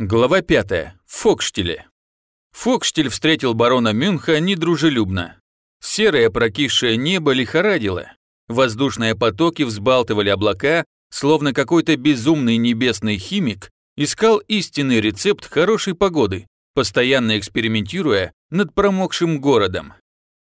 Глава 5. Фокштеле. Фокштель встретил барона Мюнха недружелюбно. Серое прокисшее небо лихорадило. Воздушные потоки взбалтывали облака, словно какой-то безумный небесный химик искал истинный рецепт хорошей погоды, постоянно экспериментируя над промокшим городом.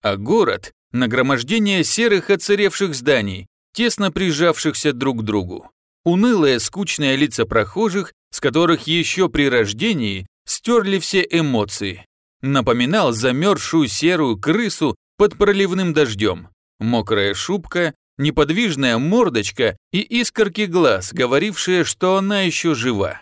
А город – нагромождение серых оцаревших зданий, тесно прижавшихся друг к другу. Унылые, скучные лица прохожих с которых еще при рождении стерли все эмоции. Напоминал замерзшую серую крысу под проливным дождем. Мокрая шубка, неподвижная мордочка и искорки глаз, говорившие, что она еще жива.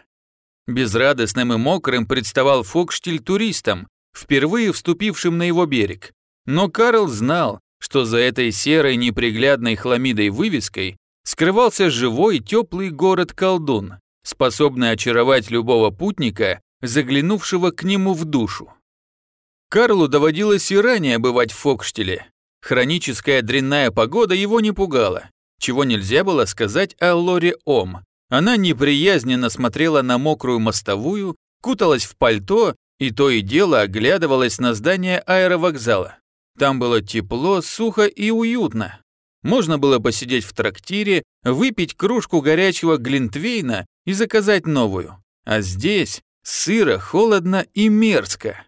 Безрадостным и мокрым представал Фокштиль туристам, впервые вступившим на его берег. Но Карл знал, что за этой серой неприглядной хламидой вывеской скрывался живой теплый город-колдун, способный очаровать любого путника, заглянувшего к нему в душу. Карлу доводилось и ранее бывать в Фокштеле. Хроническая дрянная погода его не пугала, чего нельзя было сказать о Лоре Ом. Она неприязненно смотрела на мокрую мостовую, куталась в пальто и то и дело оглядывалась на здание аэровокзала. Там было тепло, сухо и уютно. Можно было посидеть в трактире, выпить кружку горячего глинтвейна и заказать новую. А здесь сыро, холодно и мерзко.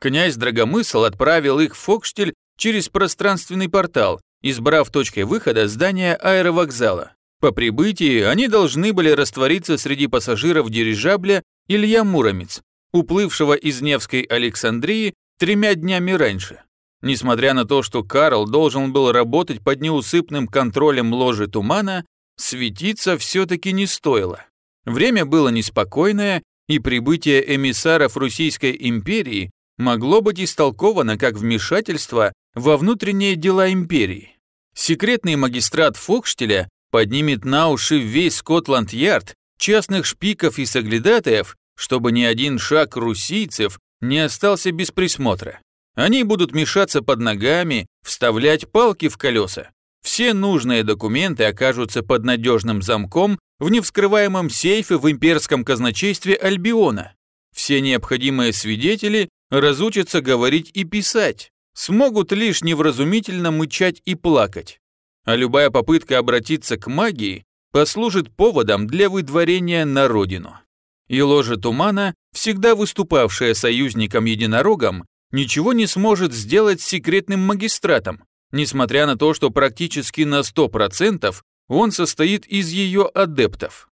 Князь Драгомысл отправил их в Фокштель через пространственный портал, избрав точкой выхода здание аэровокзала. По прибытии они должны были раствориться среди пассажиров дирижабля Илья Муромец, уплывшего из Невской Александрии тремя днями раньше. Несмотря на то, что Карл должен был работать под неусыпным контролем ложи тумана, светиться все-таки не стоило. Время было неспокойное, и прибытие эмиссаров Российской империи могло быть истолковано как вмешательство во внутренние дела империи. Секретный магистрат Фокштеля поднимет на уши весь Скотланд-Ярд частных шпиков и соглядатаев, чтобы ни один шаг русийцев не остался без присмотра. Они будут мешаться под ногами, вставлять палки в колеса. Все нужные документы окажутся под надежным замком в невскрываемом сейфе в имперском казначействе Альбиона. Все необходимые свидетели разучатся говорить и писать, смогут лишь невразумительно мычать и плакать. А любая попытка обратиться к магии послужит поводом для выдворения на родину. И ложа тумана, всегда выступавшая союзником-единорогом, ничего не сможет сделать с секретным магистратом, несмотря на то, что практически на 100% он состоит из ее адептов.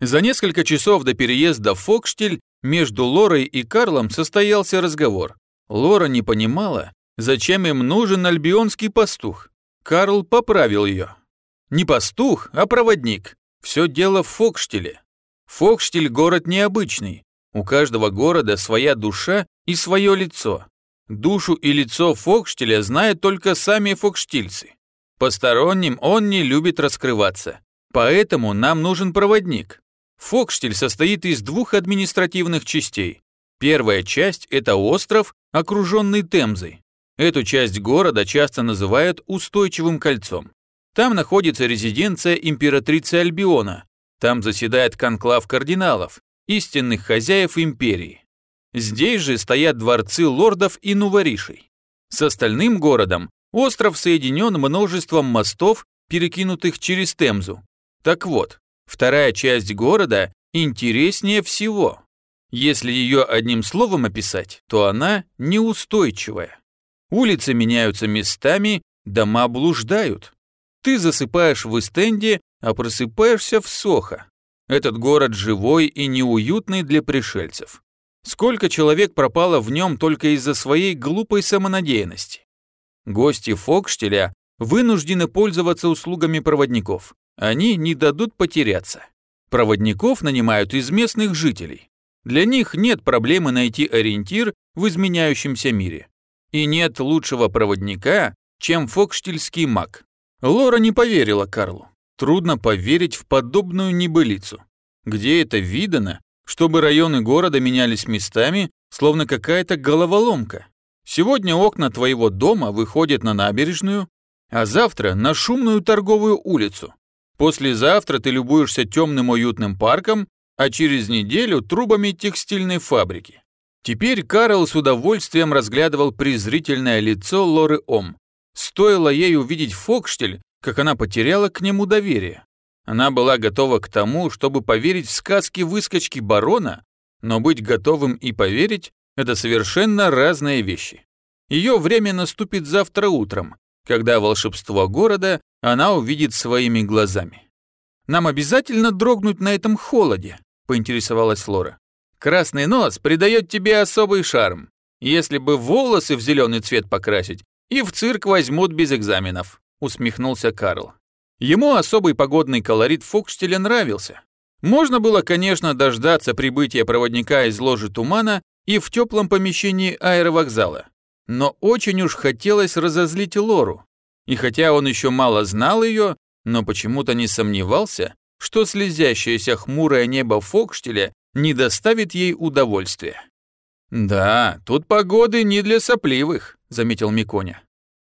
За несколько часов до переезда в Фокштель между Лорой и Карлом состоялся разговор. Лора не понимала, зачем им нужен альбионский пастух. Карл поправил ее. Не пастух, а проводник. Все дело в Фокштеле. Фокштель – город необычный. У каждого города своя душа и свое лицо. Душу и лицо Фокштеля знают только сами фокштильцы. Посторонним он не любит раскрываться. Поэтому нам нужен проводник. Фокштель состоит из двух административных частей. Первая часть – это остров, окруженный Темзой. Эту часть города часто называют устойчивым кольцом. Там находится резиденция императрицы Альбиона. Там заседает конклав кардиналов, истинных хозяев империи. Здесь же стоят дворцы лордов и нуворишей. С остальным городом остров соединен множеством мостов, перекинутых через Темзу. Так вот, вторая часть города интереснее всего. Если ее одним словом описать, то она неустойчивая. Улицы меняются местами, дома блуждают. Ты засыпаешь в Эстенде, а просыпаешься в Сохо. Этот город живой и неуютный для пришельцев. Сколько человек пропало в нем только из-за своей глупой самонадеянности. Гости Фокштеля вынуждены пользоваться услугами проводников. Они не дадут потеряться. Проводников нанимают из местных жителей. Для них нет проблемы найти ориентир в изменяющемся мире. И нет лучшего проводника, чем фокштельский маг. Лора не поверила Карлу. Трудно поверить в подобную небылицу. Где это видано, чтобы районы города менялись местами, словно какая-то головоломка. Сегодня окна твоего дома выходят на набережную, а завтра на шумную торговую улицу. Послезавтра ты любуешься темным уютным парком, а через неделю трубами текстильной фабрики. Теперь Карл с удовольствием разглядывал презрительное лицо Лоры Ом. Стоило ей увидеть Фокштель, как она потеряла к нему доверие. Она была готова к тому, чтобы поверить в сказки выскочки барона, но быть готовым и поверить – это совершенно разные вещи. Ее время наступит завтра утром, когда волшебство города она увидит своими глазами. «Нам обязательно дрогнуть на этом холоде?» – поинтересовалась Лора. «Красный нос придает тебе особый шарм. Если бы волосы в зеленый цвет покрасить, и в цирк возьмут без экзаменов», – усмехнулся Карл. Ему особый погодный колорит Фокштеля нравился. Можно было, конечно, дождаться прибытия проводника из ложи тумана и в теплом помещении аэровокзала. Но очень уж хотелось разозлить Лору. И хотя он еще мало знал ее, но почему-то не сомневался, что слезящееся хмурое небо Фокштеля не доставит ей удовольствия. «Да, тут погоды не для сопливых», — заметил Миконя.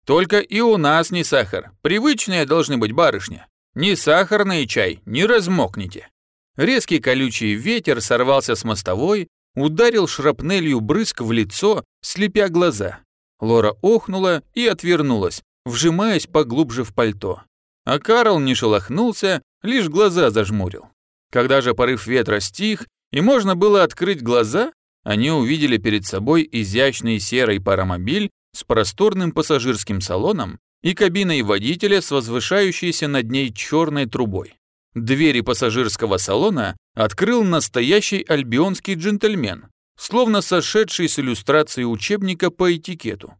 «Только и у нас не сахар. Привычные должны быть барышня. Ни сахарный чай, не размокните». Резкий колючий ветер сорвался с мостовой, ударил шрапнелью брызг в лицо, слепя глаза. Лора охнула и отвернулась, вжимаясь поглубже в пальто. А Карл не шелохнулся, лишь глаза зажмурил. Когда же порыв ветра стих, и можно было открыть глаза, они увидели перед собой изящный серый паромобиль с просторным пассажирским салоном и кабиной водителя с возвышающейся над ней черной трубой. Двери пассажирского салона открыл настоящий альбионский джентльмен, словно сошедший с иллюстрации учебника по этикету.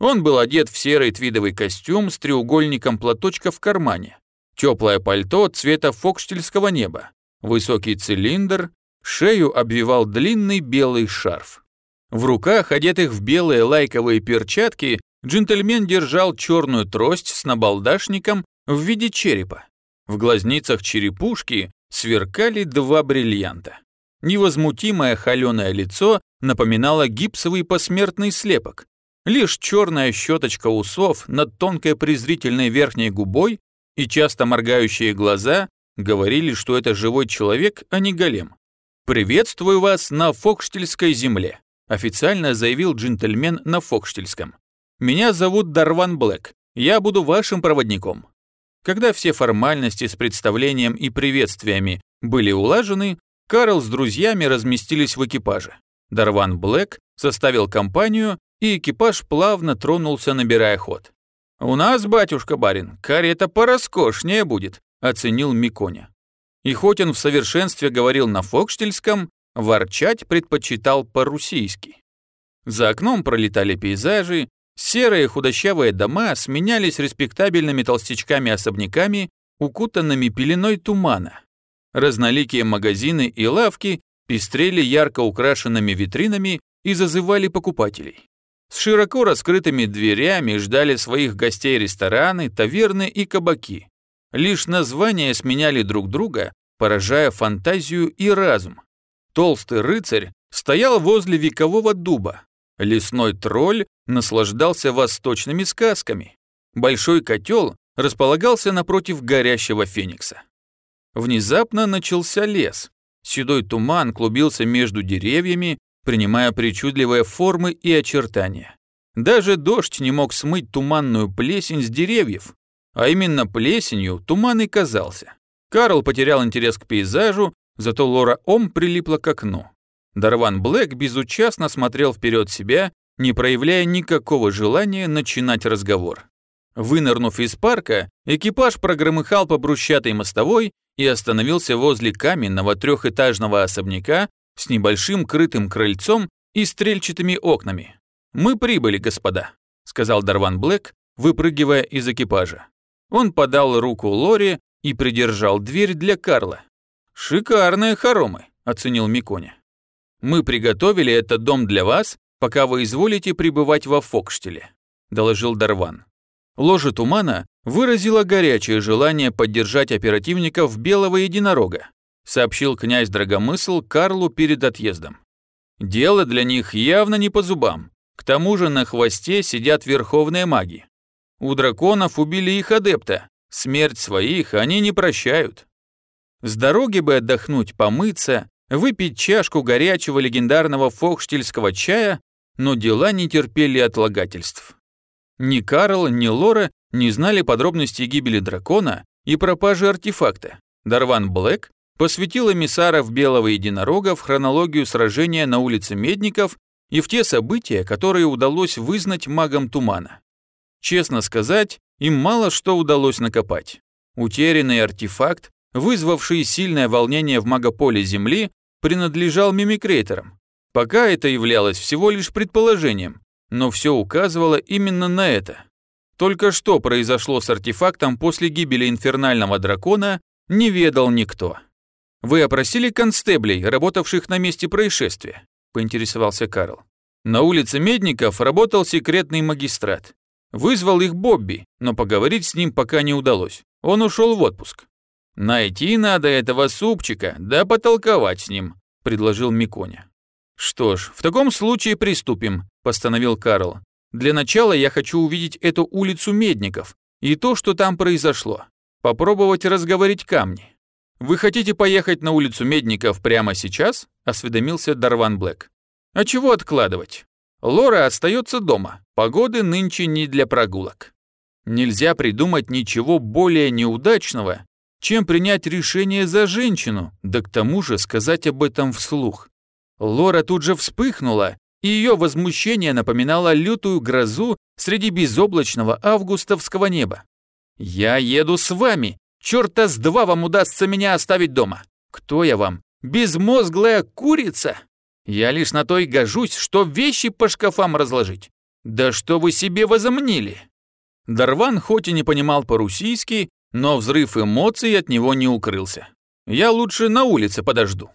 Он был одет в серый твидовый костюм с треугольником платочка в кармане, теплое пальто цвета фокштельского неба, высокий цилиндр, шею обвивал длинный белый шарф. В руках, одетых в белые лайковые перчатки, джентльмен держал черную трость с набалдашником в виде черепа. В глазницах черепушки сверкали два бриллианта. Невозмутимое холеное лицо напоминало гипсовый посмертный слепок. Лишь черная щеточка усов над тонкой презрительной верхней губой и часто моргающие глаза говорили, что это живой человек, а не голем. «Приветствую вас на Фокштельской земле», официально заявил джентльмен на Фокштельском. «Меня зовут Дарван Блэк, я буду вашим проводником». Когда все формальности с представлением и приветствиями были улажены, Карл с друзьями разместились в экипаже. Дарван Блэк составил компанию, и экипаж плавно тронулся, набирая ход. «У нас, батюшка-барин, карета пороскошнее будет», — оценил Миконя. И хоть он в совершенстве говорил на фокштельском, ворчать предпочитал по-русийски. За окном пролетали пейзажи, серые худощавые дома сменялись респектабельными толстячками-особняками, укутанными пеленой тумана. Разноликие магазины и лавки пестрели ярко украшенными витринами и зазывали покупателей. С широко раскрытыми дверями ждали своих гостей рестораны, таверны и кабаки. Лишь названия сменяли друг друга, поражая фантазию и разум. Толстый рыцарь стоял возле векового дуба. Лесной тролль наслаждался восточными сказками. Большой котел располагался напротив горящего феникса. Внезапно начался лес. Седой туман клубился между деревьями, принимая причудливые формы и очертания. Даже дождь не мог смыть туманную плесень с деревьев, а именно плесенью туман и казался. Карл потерял интерес к пейзажу, зато Лора Ом прилипла к окну. Дарван Блэк безучастно смотрел вперед себя, не проявляя никакого желания начинать разговор. Вынырнув из парка, экипаж прогромыхал по брусчатой мостовой и остановился возле каменного трехэтажного особняка с небольшим крытым крыльцом и стрельчатыми окнами. «Мы прибыли, господа», — сказал Дарван Блэк, выпрыгивая из экипажа. Он подал руку Лори и придержал дверь для Карла. «Шикарные хоромы», — оценил Миконя. «Мы приготовили этот дом для вас, пока вы изволите пребывать во Фокштеле», — доложил Дарван. Ложа тумана выразила горячее желание поддержать оперативников Белого Единорога, сообщил князь Драгомысл Карлу перед отъездом. Дело для них явно не по зубам. К тому же на хвосте сидят верховные маги. У драконов убили их адепта. Смерть своих они не прощают. С дороги бы отдохнуть, помыться, выпить чашку горячего легендарного фокштельского чая, но дела не терпели отлагательств. Ни Карл, ни Лора не знали подробностей гибели дракона и пропажи артефакта. Дарван Блэк посвятил эмиссаров Белого Единорога в хронологию сражения на улице Медников и в те события, которые удалось вызнать магам Тумана. Честно сказать, им мало что удалось накопать. Утерянный артефакт, вызвавший сильное волнение в магополе Земли, принадлежал мимикрейторам. Пока это являлось всего лишь предположением, но все указывало именно на это. Только что произошло с артефактом после гибели инфернального дракона, не ведал никто. «Вы опросили констеблей, работавших на месте происшествия?» – поинтересовался Карл. На улице Медников работал секретный магистрат. Вызвал их Бобби, но поговорить с ним пока не удалось. Он ушел в отпуск. «Найти надо этого супчика, да потолковать с ним», – предложил Миконя. «Что ж, в таком случае приступим», – постановил Карл. «Для начала я хочу увидеть эту улицу Медников и то, что там произошло. Попробовать разговорить камни». «Вы хотите поехать на улицу Медников прямо сейчас?» – осведомился Дарван Блэк. «А чего откладывать? Лора остается дома. Погоды нынче не для прогулок. Нельзя придумать ничего более неудачного, чем принять решение за женщину, да к тому же сказать об этом вслух. Лора тут же вспыхнула, и ее возмущение напоминало лютую грозу среди безоблачного августовского неба. «Я еду с вами! Чёрта с два вам удастся меня оставить дома! Кто я вам? Безмозглая курица? Я лишь на то и гожусь, что вещи по шкафам разложить. Да что вы себе возомнили?» Дарван хоть и не понимал по-русски, но взрыв эмоций от него не укрылся. «Я лучше на улице подожду».